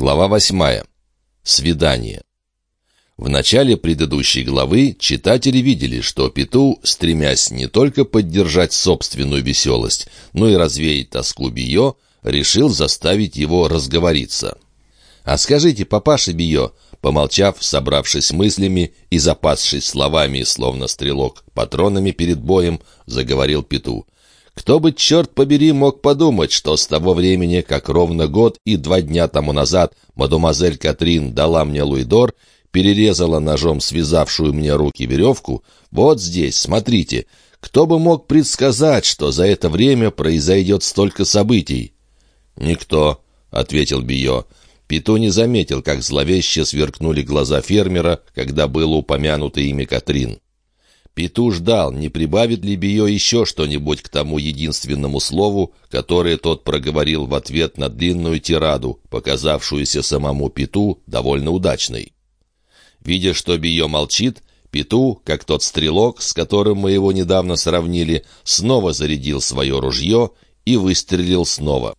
Глава восьмая. Свидание. В начале предыдущей главы читатели видели, что Пету, стремясь не только поддержать собственную веселость, но и развеять тоску Био, решил заставить его разговориться. «А скажите, папаша Био», помолчав, собравшись мыслями и запасшись словами, словно стрелок, патронами перед боем, заговорил Пету — кто бы, черт побери, мог подумать, что с того времени, как ровно год и два дня тому назад мадемуазель Катрин дала мне луидор, перерезала ножом связавшую мне руки веревку, вот здесь, смотрите, кто бы мог предсказать, что за это время произойдет столько событий? «Никто», — ответил Био. Пито не заметил, как зловеще сверкнули глаза фермера, когда было упомянуто имя Катрин. Пету ждал, не прибавит ли Био еще что-нибудь к тому единственному слову, которое тот проговорил в ответ на длинную тираду, показавшуюся самому Пету довольно удачной. Видя, что Био молчит, Пету, как тот стрелок, с которым мы его недавно сравнили, снова зарядил свое ружье и выстрелил снова.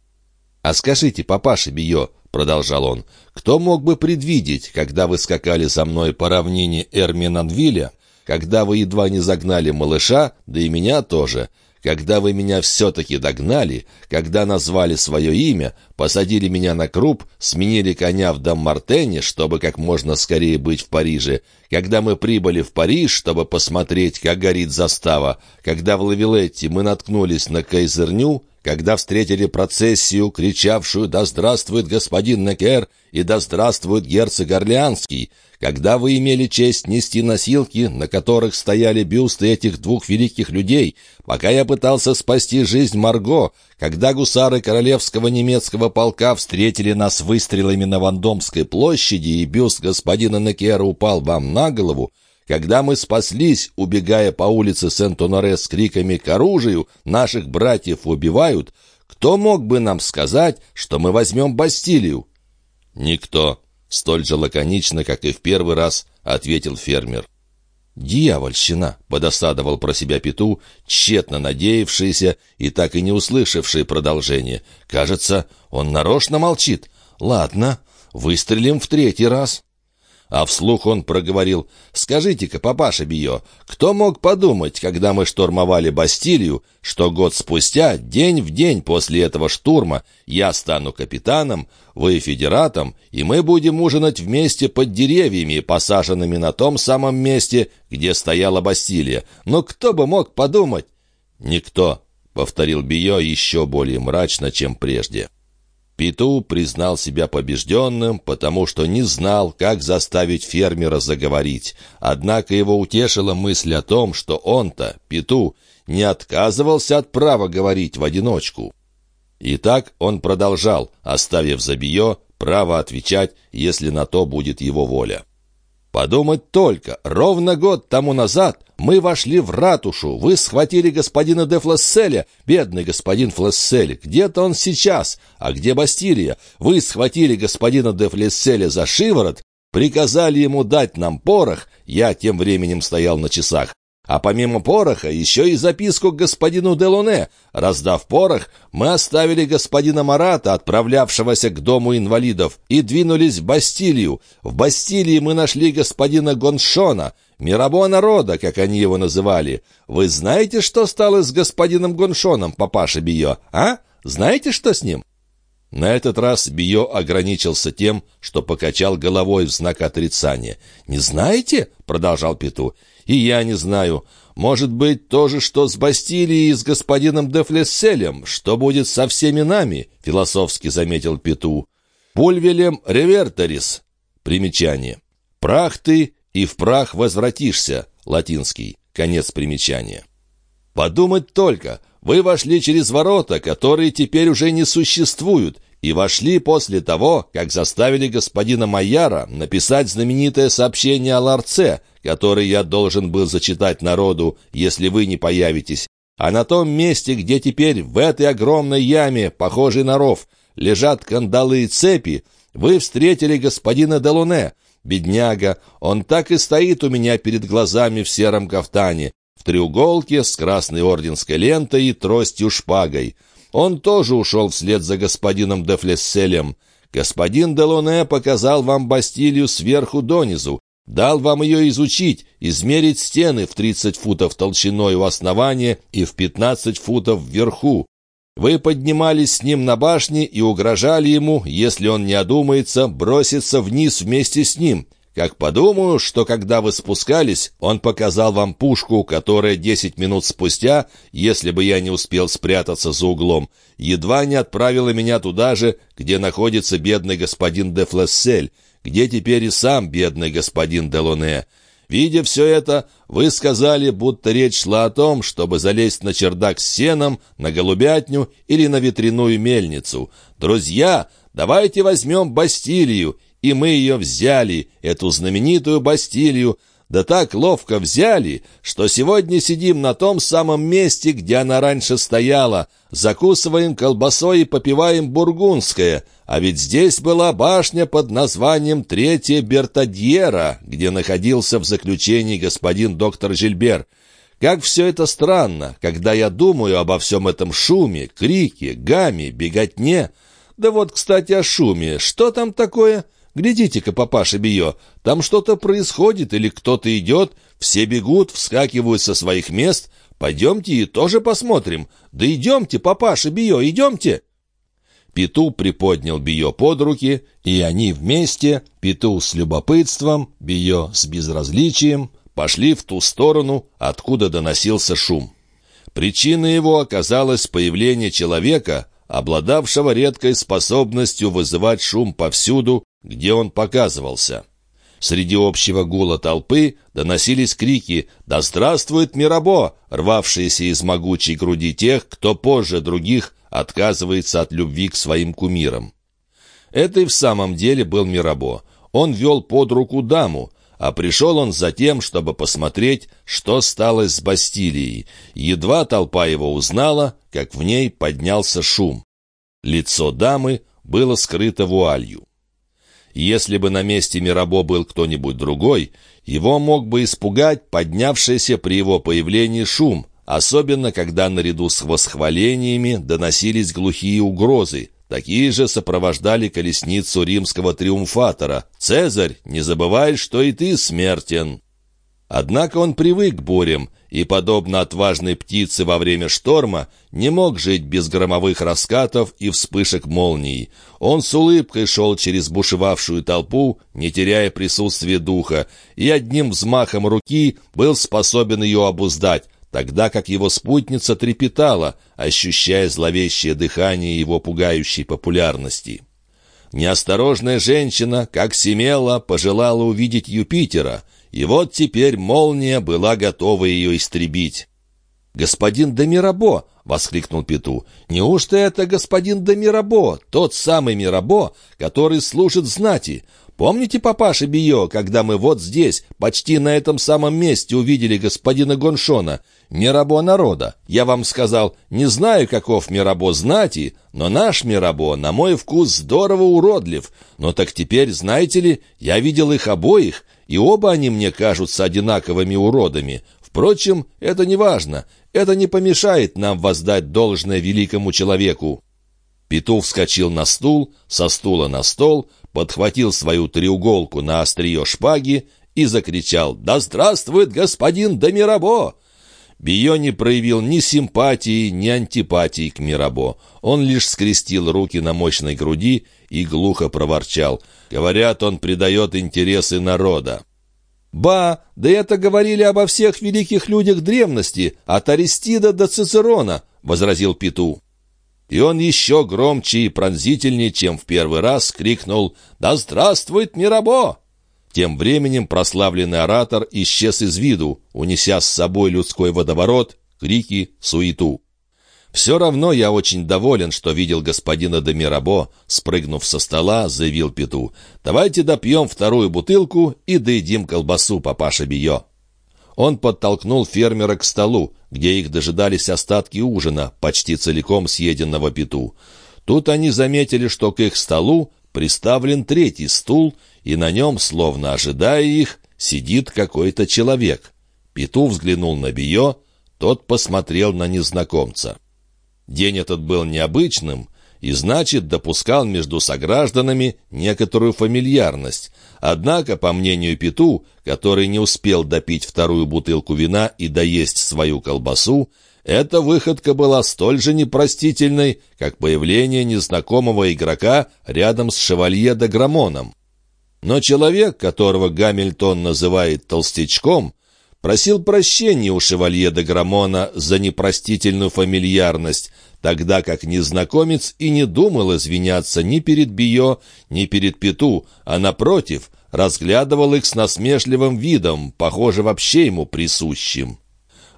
«А скажите, папаша Био», — продолжал он, — «кто мог бы предвидеть, когда вы скакали за мной по равнине Эрминанвиля, когда вы едва не загнали малыша, да и меня тоже, когда вы меня все-таки догнали, когда назвали свое имя, посадили меня на круп, сменили коня в Даммартене, чтобы как можно скорее быть в Париже, когда мы прибыли в Париж, чтобы посмотреть, как горит застава, когда в Лавилетте мы наткнулись на Кайзерню, когда встретили процессию, кричавшую «Да здравствует господин Некер!» и «Да здравствует герцог Орлеанский!», когда вы имели честь нести носилки, на которых стояли бюсты этих двух великих людей, пока я пытался спасти жизнь Марго, когда гусары королевского немецкого полка встретили нас выстрелами на Вандомской площади и бюст господина Некера упал вам на голову, когда мы спаслись, убегая по улице Сент-Оноре с криками «К оружию! Наших братьев убивают!», кто мог бы нам сказать, что мы возьмем Бастилию? Никто. Столь же лаконично, как и в первый раз, ответил фермер. «Дьявольщина!» — подосадовал про себя Пету, тщетно надеявшийся и так и не услышавший продолжение. «Кажется, он нарочно молчит. Ладно, выстрелим в третий раз». А вслух он проговорил, «Скажите-ка, папаша Био, кто мог подумать, когда мы штурмовали Бастилию, что год спустя, день в день после этого штурма, я стану капитаном, вы федератом, и мы будем ужинать вместе под деревьями, посаженными на том самом месте, где стояла Бастилия? Но кто бы мог подумать?» «Никто», — повторил Био еще более мрачно, чем прежде. Пету признал себя побежденным, потому что не знал, как заставить фермера заговорить. Однако его утешила мысль о том, что он-то, Пету, не отказывался от права говорить в одиночку. И так он продолжал, оставив Забио право отвечать, если на то будет его воля. Подумать только, ровно год тому назад мы вошли в ратушу, вы схватили господина де Флесселя, бедный господин Флессель, где-то он сейчас, а где Бастилия? Вы схватили господина де Флесселя за шиворот, приказали ему дать нам порох, я тем временем стоял на часах, а помимо пороха еще и записку к господину Делоне. Раздав порох, мы оставили господина Марата, отправлявшегося к дому инвалидов, и двинулись в Бастилию. В Бастилии мы нашли господина Гоншона, Мирабо народа, как они его называли. Вы знаете, что стало с господином Гоншоном, папаша Био, а? Знаете, что с ним?» На этот раз Био ограничился тем, что покачал головой в знак отрицания. «Не знаете?» — продолжал Пету. И я не знаю. Может быть, то же, что с Бастилией и с господином де Флесселем. Что будет со всеми нами?» — философски заметил Пету. «Пульвелем реверторис». Примечание. «Прах ты, и в прах возвратишься». Латинский. Конец примечания. «Подумать только, вы вошли через ворота, которые теперь уже не существуют, и вошли после того, как заставили господина Майяра написать знаменитое сообщение о ларце, которое я должен был зачитать народу, если вы не появитесь. А на том месте, где теперь в этой огромной яме, похожей на ров, лежат кандалы и цепи, вы встретили господина Делуне. Бедняга, он так и стоит у меня перед глазами в сером кафтане, в треуголке с красной орденской лентой и тростью-шпагой. Он тоже ушел вслед за господином де Флесселем. Господин Делоне показал вам Бастилию сверху донизу, дал вам ее изучить, измерить стены в 30 футов толщиной у основания и в 15 футов вверху. Вы поднимались с ним на башне и угрожали ему, если он не одумается, броситься вниз вместе с ним. Как подумаю, что когда вы спускались, он показал вам пушку, которая десять минут спустя, если бы я не успел спрятаться за углом, едва не отправила меня туда же, где находится бедный господин де Флессель, где теперь и сам бедный господин Делоне. Видя все это, вы сказали, будто речь шла о том, чтобы залезть на чердак с сеном, на голубятню или на ветряную мельницу. Друзья, давайте возьмем Бастилию, и мы ее взяли, эту знаменитую Бастилию, да так ловко взяли, что сегодня сидим на том самом месте, где она раньше стояла, закусываем колбасой и попиваем бургундское, а ведь здесь была башня под названием Третья Бертадьера, где находился в заключении господин доктор Жильбер. Как все это странно, когда я думаю обо всем этом шуме, крике, гаме, беготне. Да вот, кстати, о шуме. Что там такое?» Глядите-ка, папаша Био, там что-то происходит или кто-то идет, все бегут, вскакивают со своих мест. Пойдемте и тоже посмотрим. Да идемте, папаша Био, идемте!» Пету приподнял Био под руки, и они вместе, Пету с любопытством, Био с безразличием, пошли в ту сторону, откуда доносился шум. Причиной его оказалось появление человека, обладавшего редкой способностью вызывать шум повсюду где он показывался. Среди общего гула толпы доносились крики «Да здравствует Мирабо!», рвавшиеся из могучей груди тех, кто позже других отказывается от любви к своим кумирам. Это и в самом деле был Мирабо. Он вел под руку даму, а пришел он за тем, чтобы посмотреть, что стало с Бастилией. Едва толпа его узнала, как в ней поднялся шум. Лицо дамы было скрыто вуалью. Если бы на месте Мирабо был кто-нибудь другой, его мог бы испугать поднявшийся при его появлении шум, особенно когда наряду с восхвалениями доносились глухие угрозы. Такие же сопровождали колесницу римского триумфатора. «Цезарь, не забывай, что и ты смертен!» Однако он привык к бурям и, подобно отважной птице во время шторма, не мог жить без громовых раскатов и вспышек молний. Он с улыбкой шел через бушевавшую толпу, не теряя присутствия духа, и одним взмахом руки был способен ее обуздать, тогда как его спутница трепетала, ощущая зловещее дыхание его пугающей популярности. Неосторожная женщина, как семела, пожелала увидеть Юпитера — и вот теперь молния была готова ее истребить. «Господин Демирабо!» — воскликнул Пету. «Неужто это господин Демирабо, тот самый Мирабо, который служит знати? Помните, папаша Био, когда мы вот здесь, почти на этом самом месте увидели господина Гоншона? Мирабо народа. Я вам сказал, не знаю, каков Мирабо знати, но наш Мирабо, на мой вкус, здорово уродлив. Но так теперь, знаете ли, я видел их обоих, и оба они мне кажутся одинаковыми уродами. Впрочем, это не важно. Это не помешает нам воздать должное великому человеку». Петух вскочил на стул, со стула на стол, подхватил свою треуголку на острие шпаги и закричал «Да здравствует господин Демирабо!» Био не проявил ни симпатии, ни антипатии к Мирабо. Он лишь скрестил руки на мощной груди и глухо проворчал. Говорят, он предает интересы народа. «Ба, да это говорили обо всех великих людях древности, от Аристида до Цицерона», — возразил Пету. И он еще громче и пронзительнее, чем в первый раз, крикнул «Да здравствует Мирабо!» Тем временем прославленный оратор исчез из виду, унеся с собой людской водоворот, крики, суету. «Все равно я очень доволен, что видел господина де Мирабо», спрыгнув со стола, заявил Пету. «Давайте допьем вторую бутылку и доедим колбасу, папаша Био». Он подтолкнул фермера к столу, где их дожидались остатки ужина, почти целиком съеденного Пету. Тут они заметили, что к их столу приставлен третий стул, и на нем, словно ожидая их, сидит какой-то человек. Пету взглянул на Био, тот посмотрел на незнакомца. День этот был необычным, и, значит, допускал между согражданами некоторую фамильярность. Однако, по мнению Пету, который не успел допить вторую бутылку вина и доесть свою колбасу, эта выходка была столь же непростительной, как появление незнакомого игрока рядом с шевалье де Грамоном. Но человек, которого Гамильтон называет толстячком, просил прощения у шевалье де Грамона за непростительную фамильярность, тогда как незнакомец и не думал извиняться ни перед Био, ни перед Пету, а, напротив, разглядывал их с насмешливым видом, похоже, вообще ему присущим.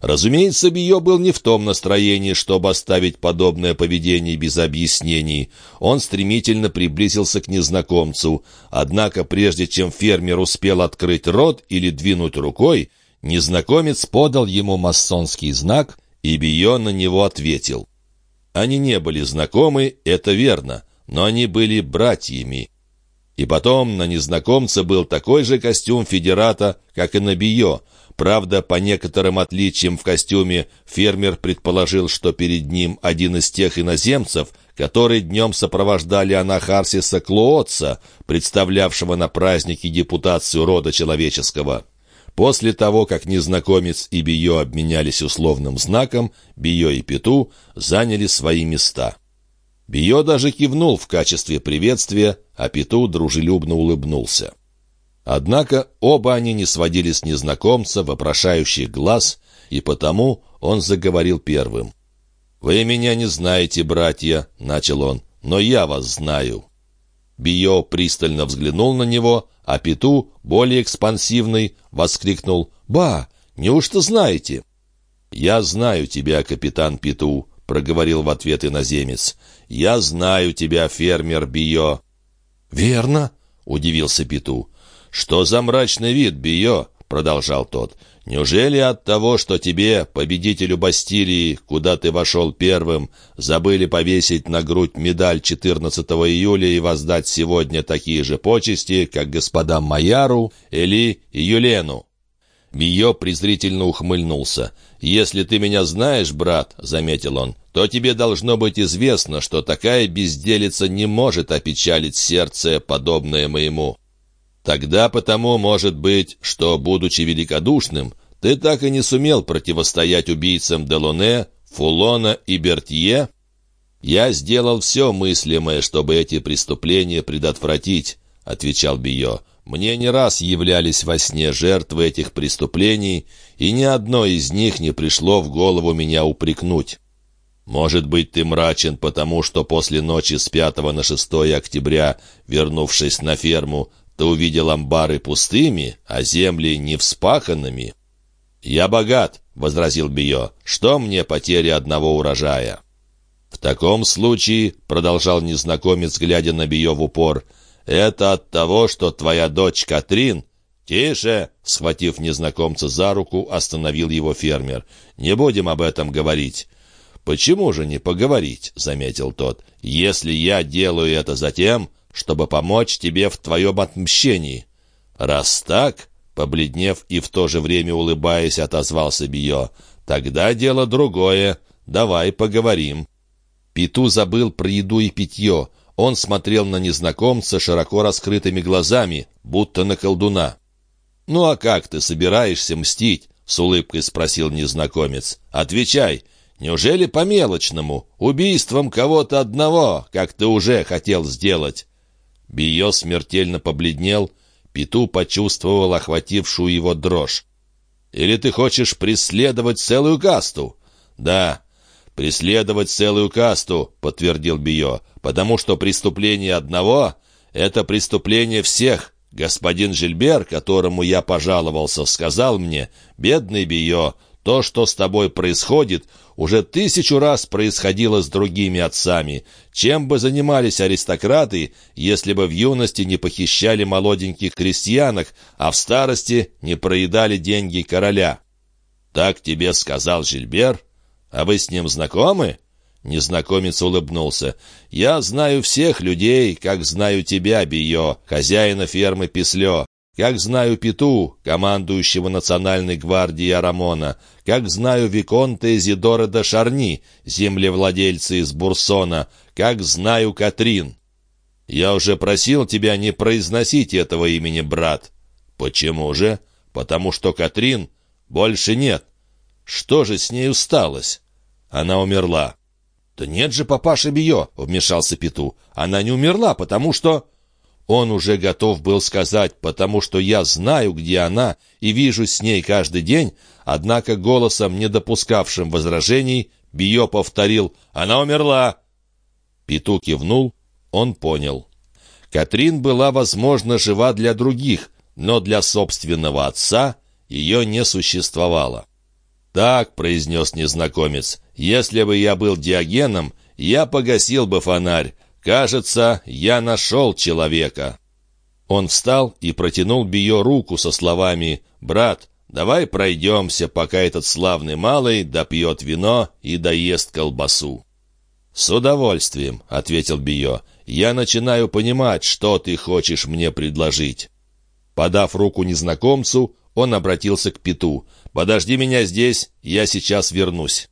Разумеется, Био был не в том настроении, чтобы оставить подобное поведение без объяснений. Он стремительно приблизился к незнакомцу. Однако, прежде чем фермер успел открыть рот или двинуть рукой, незнакомец подал ему масонский знак, и Био на него ответил. Они не были знакомы, это верно, но они были братьями. И потом на незнакомце был такой же костюм федерата, как и на Био — Правда, по некоторым отличиям в костюме фермер предположил, что перед ним один из тех иноземцев, которые днем сопровождали Анахарсиса Клоотса, представлявшего на празднике депутацию рода человеческого. После того, как незнакомец и Био обменялись условным знаком, Био и Пету заняли свои места. Био даже кивнул в качестве приветствия, а Пету дружелюбно улыбнулся. Однако оба они не сводили с незнакомца вопрошающих глаз, и потому он заговорил первым. «Вы меня не знаете, братья», — начал он, — «но я вас знаю». Био пристально взглянул на него, а Пету, более экспансивный, воскликнул «Ба, неужто знаете?» «Я знаю тебя, капитан Пету», — проговорил в ответ иноземец. «Я знаю тебя, фермер Био». «Верно», — удивился Пету. «Что за мрачный вид, Био?» — продолжал тот. «Неужели от того, что тебе, победителю Бастилии, куда ты вошел первым, забыли повесить на грудь медаль 14 июля и воздать сегодня такие же почести, как господам Майяру, Эли и Юлену?» Био презрительно ухмыльнулся. «Если ты меня знаешь, брат», — заметил он, — «то тебе должно быть известно, что такая безделица не может опечалить сердце, подобное моему». Тогда потому, может быть, что, будучи великодушным, ты так и не сумел противостоять убийцам Делоне, Фулона и Бертье? Я сделал все мыслимое, чтобы эти преступления предотвратить, — отвечал Био. Мне не раз являлись во сне жертвы этих преступлений, и ни одно из них не пришло в голову меня упрекнуть. Может быть, ты мрачен, потому что после ночи с 5 на 6 октября, вернувшись на ферму, ты увидел амбары пустыми, а земли не вспаханными. «Я богат», — возразил Био, — «что мне потеря одного урожая?» «В таком случае», — продолжал незнакомец, глядя на Био в упор, — «это от того, что твоя дочь Катрин...» «Тише!» — схватив незнакомца за руку, остановил его фермер. «Не будем об этом говорить». «Почему же не поговорить?» — заметил тот. «Если я делаю это затем, чтобы помочь тебе в твоем отмщении. Раз так, побледнев и в то же время улыбаясь, отозвался Био, тогда дело другое, давай поговорим. Пету забыл про еду и питье. Он смотрел на незнакомца широко раскрытыми глазами, будто на колдуна. «Ну а как ты собираешься мстить?» — с улыбкой спросил незнакомец. «Отвечай, неужели по-мелочному, убийством кого-то одного, как ты уже хотел сделать?» Био смертельно побледнел, Пету почувствовал охватившую его дрожь. «Или ты хочешь преследовать целую касту?» «Да, преследовать целую касту», — подтвердил Био, «потому что преступление одного — это преступление всех. Господин Жильбер, которому я пожаловался, сказал мне, «Бедный Био, то, что с тобой происходит, уже тысячу раз происходило с другими отцами. Чем бы занимались аристократы, если бы в юности не похищали молоденьких крестьянок, а в старости не проедали деньги короля? Так тебе сказал Жильбер? А вы с ним знакомы? Незнакомец улыбнулся. «Я знаю всех людей, как знаю тебя, Био, хозяина фермы Пислё. Как знаю Пету, командующего национальной гвардией Арамона, как знаю Виконта Изидора де Шарни, землевладельца из Бурсона, как знаю Катрин. Я уже просил тебя не произносить этого имени, брат. Почему же? Потому что Катрин больше нет. Что же с нею сталось? Она умерла. «Да нет же, папаша Био!» — вмешался Пету. «Она не умерла, потому что...» Он уже готов был сказать, потому что я знаю, где она, и вижу с ней каждый день, однако голосом, не допускавшим возражений, Био повторил «Она умерла!» Пету кивнул, он понял. Катрин была, возможно, жива для других, но для собственного отца ее не существовало. «Так», — произнес незнакомец, — «если бы я был Диогеном, я погасил бы фонарь, «Кажется, я нашел человека». Он встал и протянул Био руку со словами «Брат, давай пройдемся, пока этот славный малый допьет вино и доест колбасу». «С удовольствием», — ответил Био. «Я начинаю понимать, что ты хочешь мне предложить». Подав руку незнакомцу, он обратился к Пету. «Подожди меня здесь, я сейчас вернусь».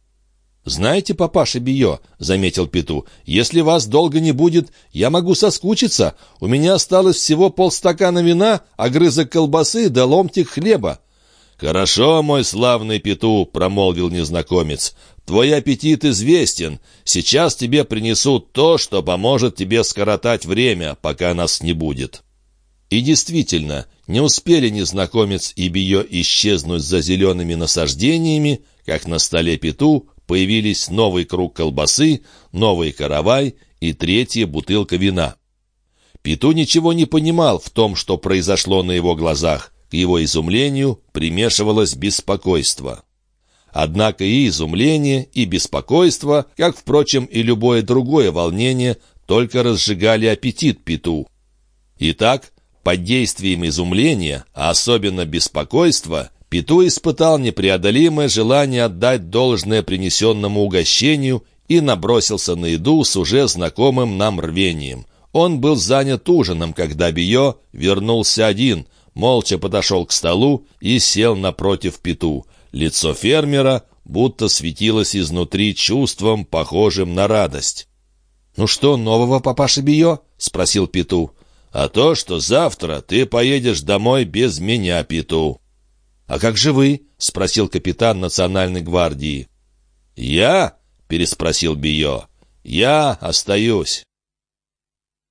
«Знаете, папаша Био», — заметил Пету, — «если вас долго не будет, я могу соскучиться. У меня осталось всего полстакана вина, огрызок колбасы да ломтик хлеба». «Хорошо, мой славный Пету», — промолвил незнакомец. «Твой аппетит известен. Сейчас тебе принесут то, что поможет тебе скоротать время, пока нас не будет». И действительно, не успели незнакомец и Био исчезнуть за зелеными насаждениями, как на столе Пету появились новый круг колбасы, новый каравай и третья бутылка вина. Пету ничего не понимал в том, что произошло на его глазах. К его изумлению примешивалось беспокойство. Однако и изумление, и беспокойство, как, впрочем, и любое другое волнение, только разжигали аппетит Пету. Итак, под действием изумления, а особенно беспокойства, Пету испытал непреодолимое желание отдать должное принесенному угощению и набросился на еду с уже знакомым нам рвением. Он был занят ужином, когда Био вернулся один, молча подошел к столу и сел напротив Пету. Лицо фермера будто светилось изнутри чувством, похожим на радость. «Ну что нового, папаша Био?» — спросил Пету. «А то, что завтра ты поедешь домой без меня, Пету». «А как же вы?» — спросил капитан национальной гвардии. «Я?» — переспросил Био. «Я остаюсь».